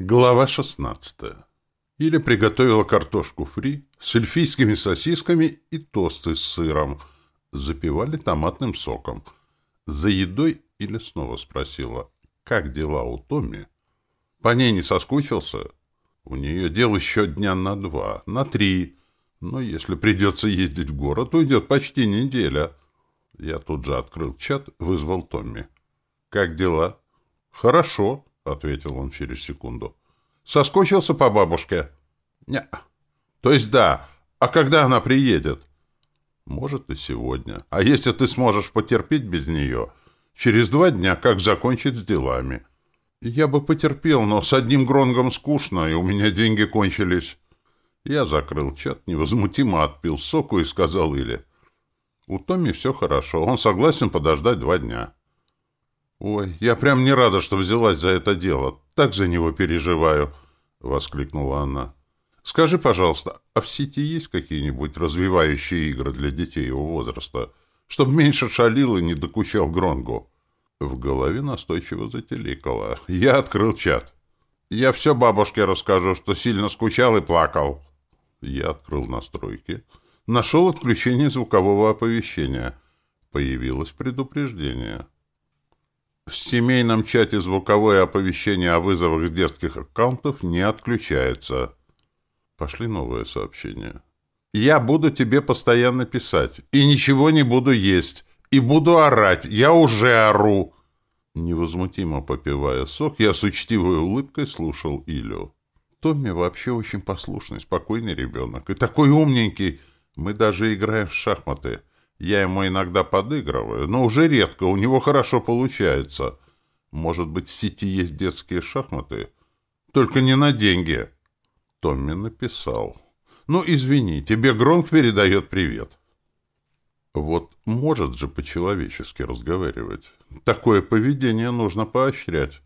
Глава 16. Иля приготовила картошку фри с эльфийскими сосисками и тосты с сыром. Запивали томатным соком. За едой Иля снова спросила, как дела у Томми? По ней не соскучился? У нее дел еще дня на два, на три. Но если придется ездить в город, уйдет почти неделя. Я тут же открыл чат, вызвал Томми. «Как дела?» «Хорошо», — ответил он через секунду. «Соскучился по бабушке?» «Не». «То есть да. А когда она приедет?» «Может, и сегодня. А если ты сможешь потерпеть без нее? Через два дня, как закончить с делами?» «Я бы потерпел, но с одним гронгом скучно, и у меня деньги кончились». Я закрыл чат, невозмутимо отпил соку и сказал Иле. «У Томми все хорошо. Он согласен подождать два дня». «Ой, я прям не рада, что взялась за это дело. Так за него переживаю», — воскликнула она. «Скажи, пожалуйста, а в сети есть какие-нибудь развивающие игры для детей его возраста, чтобы меньше шалил и не докучал Гронгу?» В голове настойчиво зателикало. Я открыл чат. «Я все бабушке расскажу, что сильно скучал и плакал». Я открыл настройки. Нашел отключение звукового оповещения. Появилось предупреждение. В семейном чате звуковое оповещение о вызовах детских аккаунтов не отключается. Пошли новые сообщения. «Я буду тебе постоянно писать, и ничего не буду есть, и буду орать, я уже ору!» Невозмутимо попивая сок, я с учтивой улыбкой слушал Илю. Томми вообще очень послушный, спокойный ребенок, и такой умненький. Мы даже играем в шахматы. Я ему иногда подыгрываю, но уже редко, у него хорошо получается. Может быть, в сети есть детские шахматы? Только не на деньги. Томми написал. Ну, извини, тебе Гронк передает привет. Вот может же по-человечески разговаривать. Такое поведение нужно поощрять.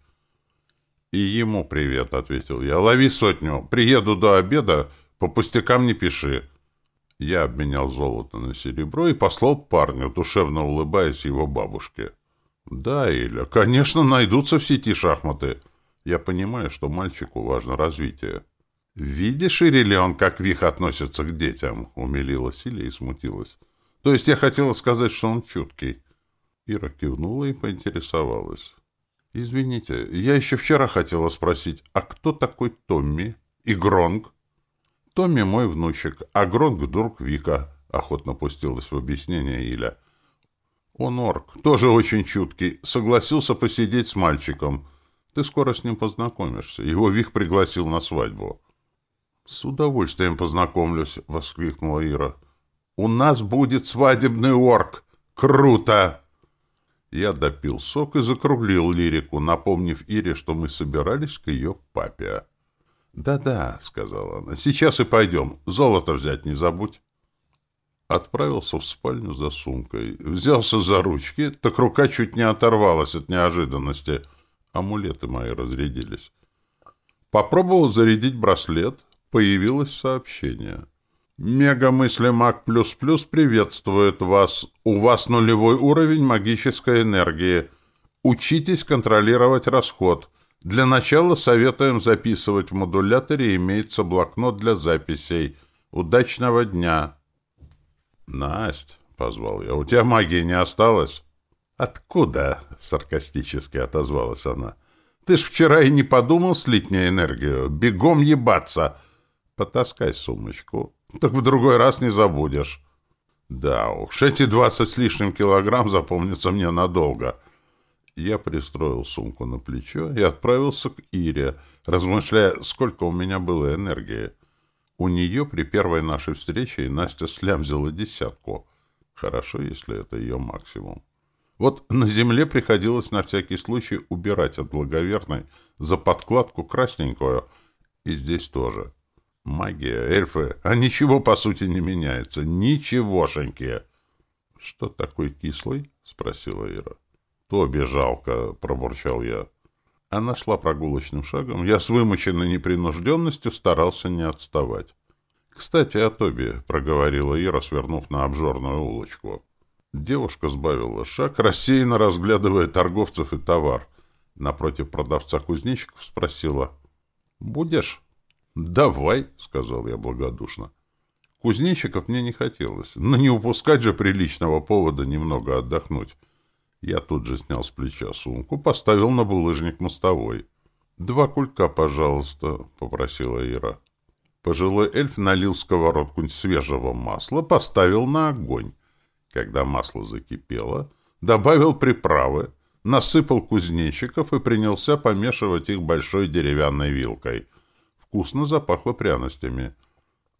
И ему привет, — ответил я. Лови сотню. Приеду до обеда, по пустякам не пиши. Я обменял золото на серебро и послал парню, душевно улыбаясь его бабушке. «Да, Иля, конечно, найдутся в сети шахматы. Я понимаю, что мальчику важно развитие». «Видишь, Ирилеон, как Вих относится к детям?» — умилилась Иля и смутилась. «То есть я хотела сказать, что он чуткий». Ира кивнула и поинтересовалась. «Извините, я еще вчера хотела спросить, а кто такой Томми и Гронг?» Томми мой внучек, а Гронг — друг Вика, — охотно пустилась в объяснение Иля. Он орк, тоже очень чуткий, согласился посидеть с мальчиком. Ты скоро с ним познакомишься. Его Вик пригласил на свадьбу. — С удовольствием познакомлюсь, — воскликнула Ира. — У нас будет свадебный орк! Круто! Я допил сок и закруглил лирику, напомнив Ире, что мы собирались к ее папе. «Да-да», — сказала она, — «сейчас и пойдем. Золото взять не забудь». Отправился в спальню за сумкой. Взялся за ручки, так рука чуть не оторвалась от неожиданности. Амулеты мои разрядились. Попробовал зарядить браслет. Появилось сообщение. «Мегамысли Маг Плюс Плюс приветствует вас. У вас нулевой уровень магической энергии. Учитесь контролировать расход». Для начала советуем записывать в модуляторе, имеется блокнот для записей. Удачного дня. Насть, позвал я, у тебя магии не осталось? Откуда? Саркастически отозвалась она. Ты ж вчера и не подумал слить мне энергию. Бегом ебаться. Потаскай сумочку. Так в другой раз не забудешь. Да уж, эти двадцать с лишним килограмм запомнятся мне надолго. — я пристроил сумку на плечо и отправился к Ире, размышляя, сколько у меня было энергии. У нее при первой нашей встрече Настя слямзила десятку. Хорошо, если это ее максимум. Вот на земле приходилось на всякий случай убирать от благоверной за подкладку красненькую, и здесь тоже. Магия, эльфы, а ничего по сути не меняется. Ничегошеньки. — Что такой кислый? — спросила Ира. «Тоби жалко», — пробурчал я. Она шла прогулочным шагом. Я с вымученной непринужденностью старался не отставать. «Кстати, о Тоби», — проговорила Ира, свернув на обжорную улочку. Девушка сбавила шаг, рассеянно разглядывая торговцев и товар. Напротив продавца кузнечиков спросила. Будешь? Давай, сказал я благодушно. Кузнечиков мне не хотелось, но не упускать же приличного повода немного отдохнуть. Я тут же снял с плеча сумку, поставил на булыжник мостовой. «Два кулька, пожалуйста», — попросила Ира. Пожилой эльф налил в сковородку свежего масла, поставил на огонь. Когда масло закипело, добавил приправы, насыпал кузнечиков и принялся помешивать их большой деревянной вилкой. Вкусно запахло пряностями.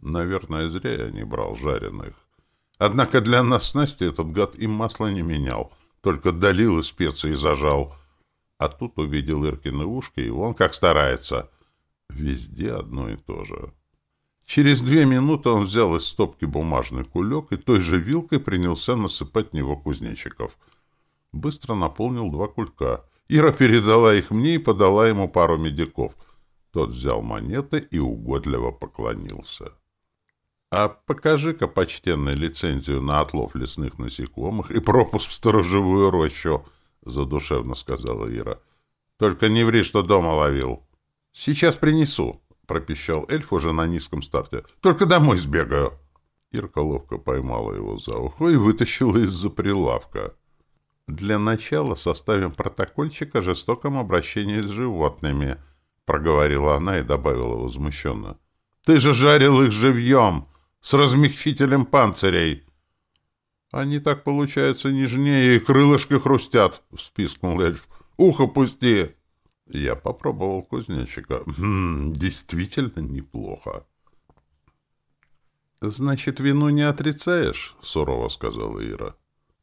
Наверное, зря я не брал жареных. Однако для нас с Настей этот гад им масло не менял, только долил и специи зажал. А тут увидел Иркины ушки, и вон как старается. Везде одно и то же. Через две минуты он взял из стопки бумажный кулек и той же вилкой принялся насыпать в него кузнечиков. Быстро наполнил два кулька. Ира передала их мне и подала ему пару медиков. Тот взял монеты и угодливо поклонился. — А покажи-ка, почтенный, лицензию на отлов лесных насекомых и пропуск в сторожевую рощу, — задушевно сказала Ира. — Только не ври, что дома ловил. — Сейчас принесу, — пропищал эльф уже на низком старте. — Только домой сбегаю. Ирка ловко поймала его за ухо и вытащила из-за прилавка. — Для начала составим протокольчик о жестоком обращении с животными, — проговорила она и добавила возмущенно. — Ты же жарил их живьем, с размягчителем панцирей. — Они так, получается, нежнее и крылышки хрустят, — вспискнул эльф. — Ухо пусти! Я попробовал кузнечика. Хм, действительно неплохо. «Значит, вину не отрицаешь?» — сурово сказала Ира.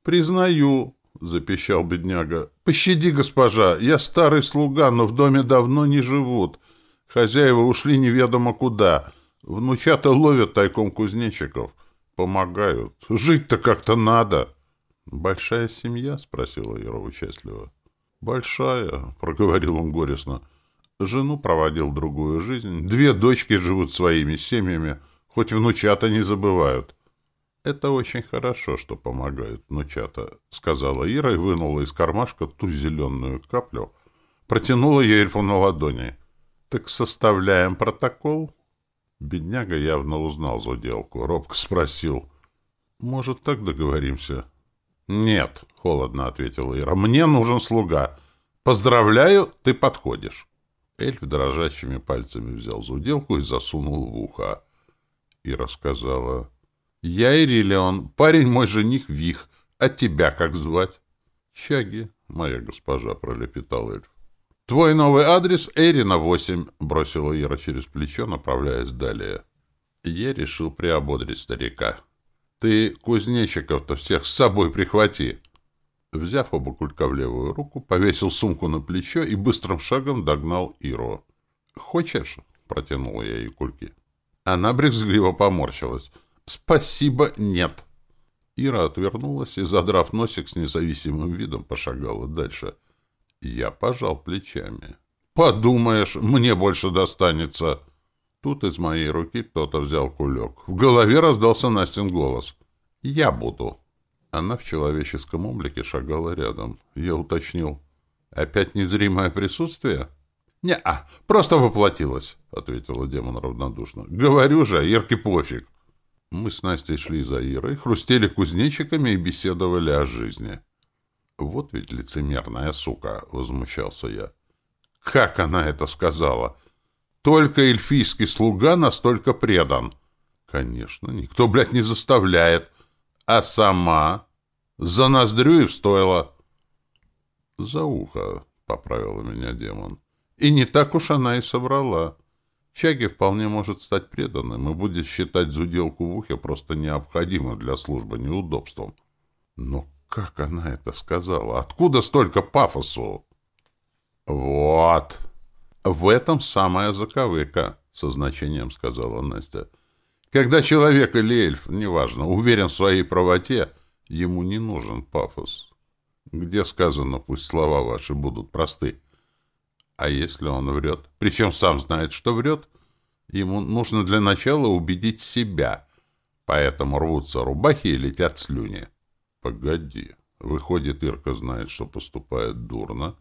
«Признаю», — запищал бедняга. «Пощади, госпожа, я старый слуга, но в доме давно не живут. Хозяева ушли неведомо куда. Внучата ловят тайком кузнечиков. Помогают. Жить-то как-то надо». «Большая семья?» — спросила Ира участливо. «Большая», — проговорил он горестно. «Жену проводил другую жизнь. Две дочки живут своими семьями, хоть внучата не забывают». «Это очень хорошо, что помогают внучата», — сказала Ира и вынула из кармашка ту зеленую каплю, протянула ей эльфу на ладони. «Так составляем протокол?» Бедняга явно узнал заделку, робко спросил. «Может, так договоримся?» «Нет», — холодно ответила Ира, — «мне нужен слуга. Поздравляю, ты подходишь». Эльф дрожащими пальцами взял зуделку и засунул в ухо. Ира сказала, «Я Ирилеон, парень мой жених Вих, а тебя как звать?» «Чаги, моя госпожа», — пролепетал эльф. «Твой новый адрес Эрина, 8», — бросила Ира через плечо, направляясь далее. Я решил приободрить старика. Ты кузнечиков-то всех с собой прихвати. Взяв оба кулька в левую руку, повесил сумку на плечо и быстрым шагом догнал Иру. «Хочешь?» — протянула я ей кульки. Она брезгливо поморщилась. «Спасибо, нет». Ира отвернулась и, задрав носик с независимым видом, пошагала дальше. Я пожал плечами. «Подумаешь, мне больше достанется!» Тут из моей руки кто-то взял кулек. В голове раздался Настин голос. «Я буду». Она в человеческом облике шагала рядом. Я уточнил. «Опять незримое присутствие?» «Не-а, просто воплотилась», — ответила демон равнодушно. «Говорю же, Ирке пофиг». Мы с Настей шли за Ирой, хрустели кузнечиками и беседовали о жизни. «Вот ведь лицемерная сука!» — возмущался я. «Как она это сказала?» Только эльфийский слуга настолько предан. Конечно, никто, блядь, не заставляет. А сама? За ноздрю и встоила. За ухо, — поправила меня демон. И не так уж она и соврала. Чаги вполне может стать преданным и будет считать зуделку в ухе просто необходимым для службы неудобством. Но как она это сказала? Откуда столько пафосу? Вот, в этом самая заковыка, со значением сказала Настя. Когда человек или эльф, неважно, уверен в своей правоте, ему не нужен пафос. Где сказано, пусть слова ваши будут просты. А если он врет, причем сам знает, что врет, ему нужно для начала убедить себя, поэтому рвутся рубахи и летят слюни. Погоди, выходит, Ирка знает, что поступает дурно,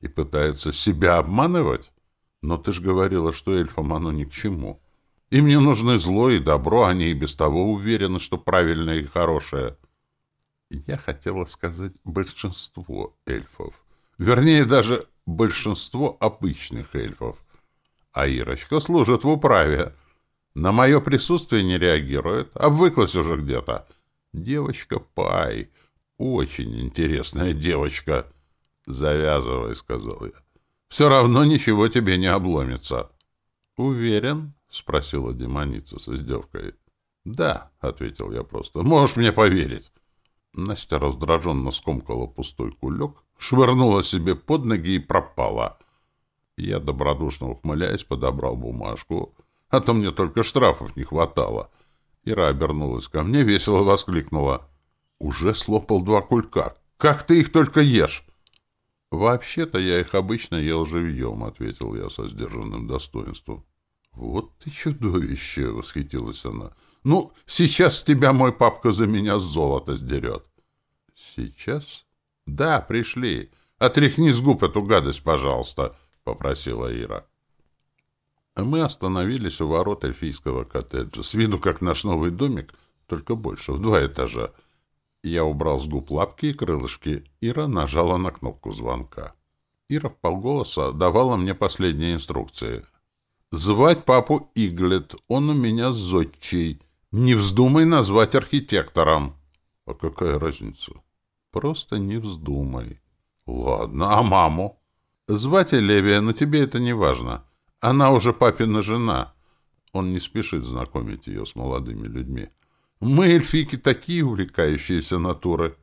и пытается себя обманывать? Но ты ж говорила, что эльфам оно ни к чему. Им не нужны зло и добро, они и без того уверены, что правильное и хорошее. Я хотела сказать большинство эльфов. Вернее, даже большинство обычных эльфов. А Ирочка служит в управе. На мое присутствие не реагирует, обвыклась уже где-то. Девочка Пай. Очень интересная девочка. Завязывай, сказал я. Все равно ничего тебе не обломится. Уверен? Спросила демоница с издевкой. Да, ответил я просто. Можешь мне поверить. Настя раздраженно скомкала пустой кулек, швырнула себе под ноги и пропала. Я, добродушно ухмыляясь, подобрал бумажку, а то мне только штрафов не хватало. Ира обернулась ко мне, весело воскликнула. «Уже слопал два кулька. Как ты их только ешь?» «Вообще-то я их обычно ел живьем», — ответил я со сдержанным достоинством. «Вот ты чудовище!» — восхитилась она. Ну, сейчас тебя мой папка за меня золото сдерет. Сейчас? Да, пришли. Отряхни с губ эту гадость, пожалуйста, попросила Ира. Мы остановились у ворот эльфийского коттеджа. С виду как наш новый домик, только больше, в два этажа. Я убрал с губ лапки и крылышки. Ира нажала на кнопку звонка. Ира в полголоса давала мне последние инструкции. «Звать папу Иглет, он у меня зодчий. Не вздумай назвать архитектором. А какая разница? Просто не вздумай. Ладно, а маму? Звать Левия, но тебе это не важно. Она уже папина жена. Он не спешит знакомить ее с молодыми людьми. Мы, эльфики, такие увлекающиеся натуры.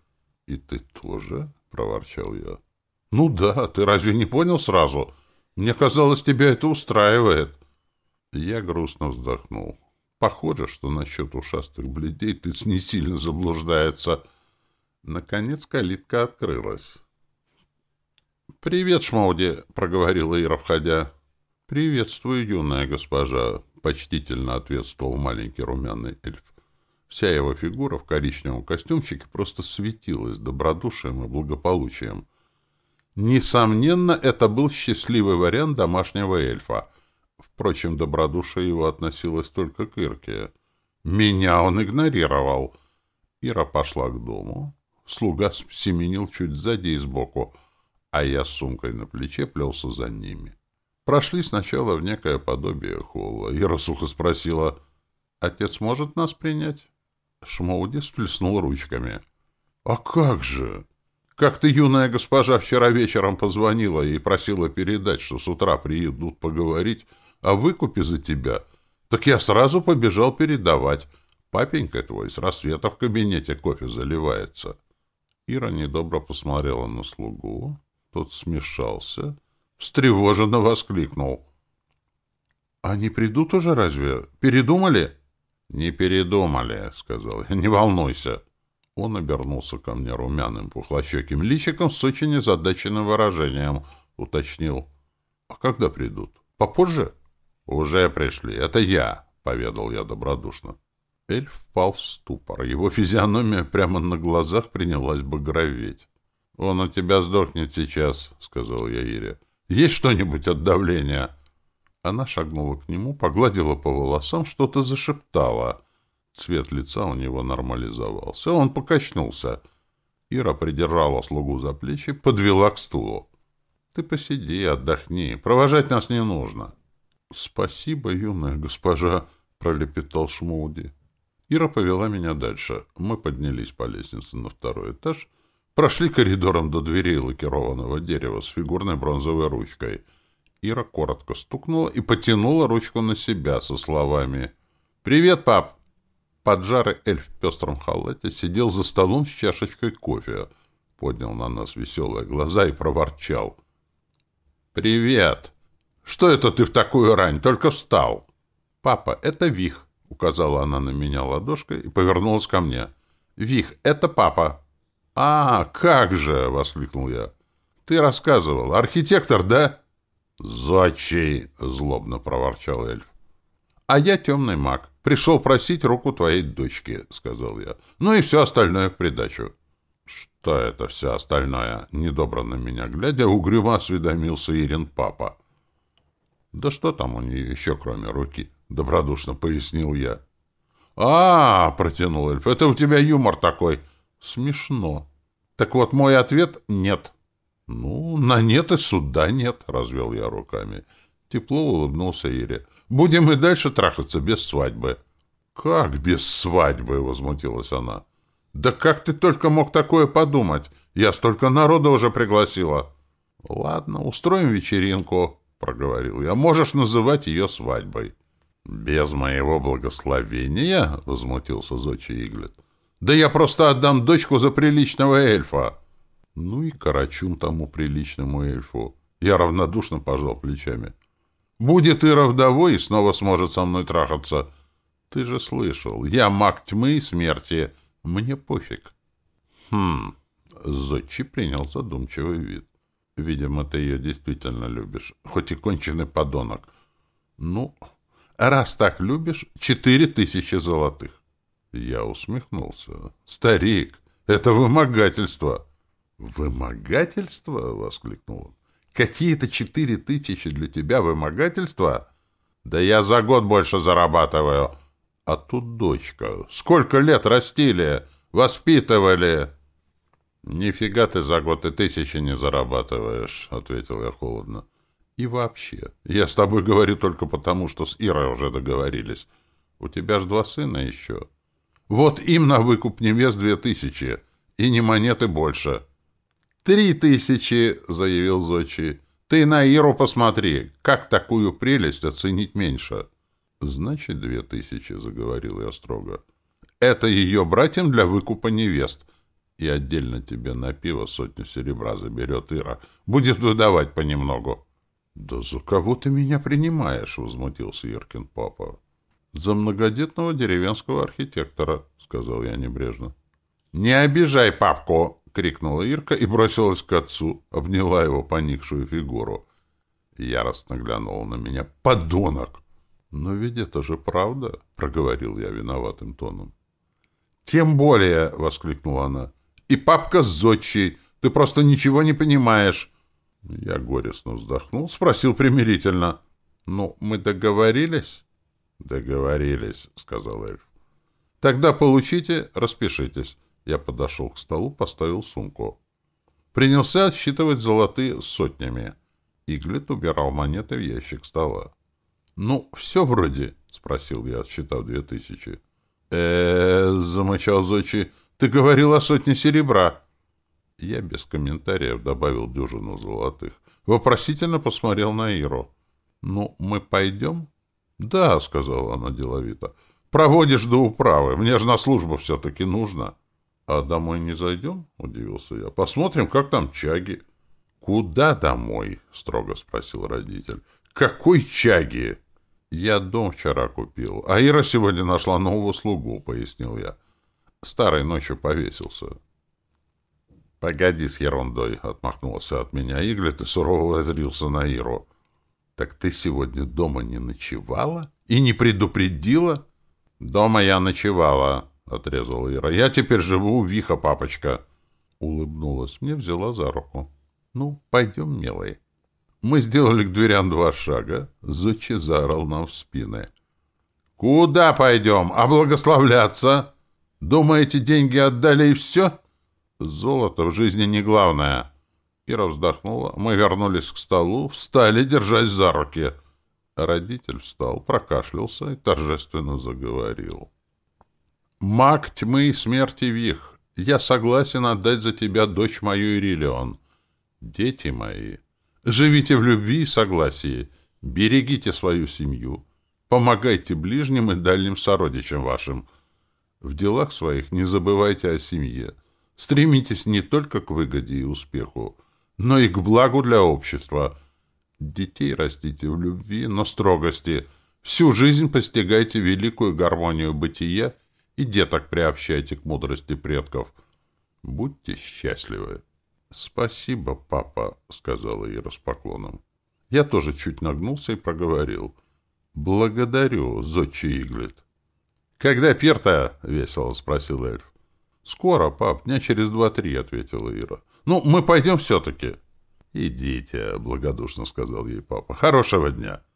И ты тоже? — проворчал я. Ну да, ты разве не понял сразу? Мне казалось, тебя это устраивает. Я грустно вздохнул. Похоже, что насчет ушастых бледей тыц не сильно заблуждается. Наконец калитка открылась. «Привет, Шмауди!» — проговорила Ира, входя. «Приветствую, юная госпожа!» — почтительно ответствовал маленький румяный эльф. Вся его фигура в коричневом костюмчике просто светилась добродушием и благополучием. Несомненно, это был счастливый вариант домашнего эльфа — Впрочем, добродушие его относилось только к Ирке. Меня он игнорировал. Ира пошла к дому. Слуга семенил чуть сзади и сбоку, а я с сумкой на плече плелся за ними. Прошли сначала в некое подобие холла. Ира сухо спросила, «Отец может нас принять?» Шмоуди всплеснул ручками. «А как же? Как ты, юная госпожа, вчера вечером позвонила и просила передать, что с утра приедут поговорить о выкупе за тебя, так я сразу побежал передавать. Папенька твой с рассвета в кабинете кофе заливается. Ира недобро посмотрела на слугу. Тот смешался, встревоженно воскликнул. — Они придут уже разве? Передумали? — Не передумали, — сказал я. — Не волнуйся. Он обернулся ко мне румяным пухлощеким личиком с очень озадаченным выражением. Уточнил. — А когда придут? Попозже? — «Уже пришли. Это я», — поведал я добродушно. Эльф впал в ступор. Его физиономия прямо на глазах принялась багроветь. «Он у тебя сдохнет сейчас», — сказал я Ире. «Есть что-нибудь от давления?» Она шагнула к нему, погладила по волосам, что-то зашептала. Цвет лица у него нормализовался. Он покачнулся. Ира придержала слугу за плечи, подвела к стулу. «Ты посиди, отдохни. Провожать нас не нужно». — Спасибо, юная госпожа, — пролепетал Шмоуди. Ира повела меня дальше. Мы поднялись по лестнице на второй этаж, прошли коридором до дверей лакированного дерева с фигурной бронзовой ручкой. Ира коротко стукнула и потянула ручку на себя со словами «Привет, пап!» Поджарый эльф в пестром халате сидел за столом с чашечкой кофе, поднял на нас веселые глаза и проворчал. «Привет!» Что это ты в такую рань? Только встал. Папа, это Вих, указала она на меня ладошкой и повернулась ко мне. Вих, это папа. А, как же, воскликнул я. Ты рассказывал. Архитектор, да? Зачей, злобно проворчал эльф. А я темный маг. Пришел просить руку твоей дочки, сказал я. Ну и все остальное в придачу. Что это все остальное? Недобро на меня глядя, угрюмо осведомился Ирин папа. Да что там у нее еще, кроме руки? Добродушно пояснил я. А, протянул эльф, это у тебя юмор такой. Смешно. Так вот, мой ответ — нет. Ну, на нет и суда нет, развел я руками. Тепло улыбнулся Ире. Будем и дальше трахаться без свадьбы. Как без свадьбы? возмутилась она. Да как ты только мог такое подумать? Я столько народа уже пригласила. Ладно, устроим вечеринку, проговорил я. Можешь называть ее свадьбой. Без моего благословения? возмутился Зочи Иглет. Да я просто отдам дочку за приличного эльфа. Ну и карачун тому приличному эльфу. Я равнодушно пожал плечами. Будет Ира вдовой и снова сможет со мной трахаться. Ты же слышал, я маг тьмы и смерти. Мне пофиг. Хм, Зодчи принял задумчивый вид. Видимо, ты ее действительно любишь, хоть и конченый подонок. Ну, раз так любишь, четыре тысячи золотых. Я усмехнулся. Старик, это вымогательство. Вымогательство? — воскликнул он. Какие-то четыре тысячи для тебя вымогательства? Да я за год больше зарабатываю. А тут дочка. Сколько лет растили, воспитывали. Нифига ты за год и тысячи не зарабатываешь, ответил я холодно. И вообще, я с тобой говорю только потому, что с Ирой уже договорились. У тебя ж два сына еще. Вот им на выкуп невест две тысячи, и не монеты больше. «Три тысячи!» — заявил Зочи. «Ты на Иру посмотри, как такую прелесть оценить меньше?» «Значит, две тысячи», — заговорил я строго. «Это ее братьям для выкупа невест. И отдельно тебе на пиво сотню серебра заберет Ира. Будет выдавать понемногу». «Да за кого ты меня принимаешь?» — возмутился Иркин папа. «За многодетного деревенского архитектора», — сказал я небрежно. «Не обижай папку!» — крикнула Ирка и бросилась к отцу, обняла его поникшую фигуру. Яростно глянула на меня. «Подонок!» «Но ведь это же правда!» — проговорил я виноватым тоном. «Тем более!» — воскликнула она. «И папка с зодчей! Ты просто ничего не понимаешь!» Я горестно вздохнул, спросил примирительно. «Ну, мы договорились?» «Договорились», — сказал эльф. «Тогда получите, распишитесь. Я подошел к столу, поставил сумку. Принялся отсчитывать золотые сотнями. Иглет убирал монеты в ящик стола. — Ну, все вроде, — спросил я, отсчитав две тысячи. э замычал Зочи, — ты говорил о сотне серебра. Я без комментариев добавил дюжину золотых. Вопросительно посмотрел на Иру. — Ну, мы пойдем? — Да, — сказала она деловито. — Проводишь до управы. Мне же на службу все-таки нужно. — «А домой не зайдем?» — удивился я. «Посмотрим, как там чаги». «Куда домой?» — строго спросил родитель. «Какой чаги?» «Я дом вчера купил, а Ира сегодня нашла нового слугу», — пояснил я. Старой ночью повесился. «Погоди с ерундой», — отмахнулся от меня Иглет и сурово возрился на Иру. «Так ты сегодня дома не ночевала и не предупредила?» «Дома я ночевала», — отрезала Ира. — Я теперь живу у Виха, папочка. Улыбнулась мне, взяла за руку. — Ну, пойдем, милый. Мы сделали к дверям два шага. Зочи заорал нам в спины. — Куда пойдем? А благословляться? Думаете, деньги отдали и все? Золото в жизни не главное. Ира вздохнула. Мы вернулись к столу, встали, держась за руки. Родитель встал, прокашлялся и торжественно заговорил. — Маг тьмы и смерти Вих, я согласен отдать за тебя дочь мою Ирилион. Дети мои, живите в любви и согласии, берегите свою семью, помогайте ближним и дальним сородичам вашим. В делах своих не забывайте о семье. Стремитесь не только к выгоде и успеху, но и к благу для общества. Детей растите в любви, но строгости. Всю жизнь постигайте великую гармонию бытия и деток приобщайте к мудрости предков. Будьте счастливы. — Спасибо, папа, — сказала Ира с поклоном. Я тоже чуть нагнулся и проговорил. — Благодарю, зодчий Иглет. — Когда пир-то? — весело спросил эльф. — Скоро, пап, дня через два-три, — ответила Ира. — Ну, мы пойдем все-таки. — Идите, — благодушно сказал ей папа. — Хорошего дня. —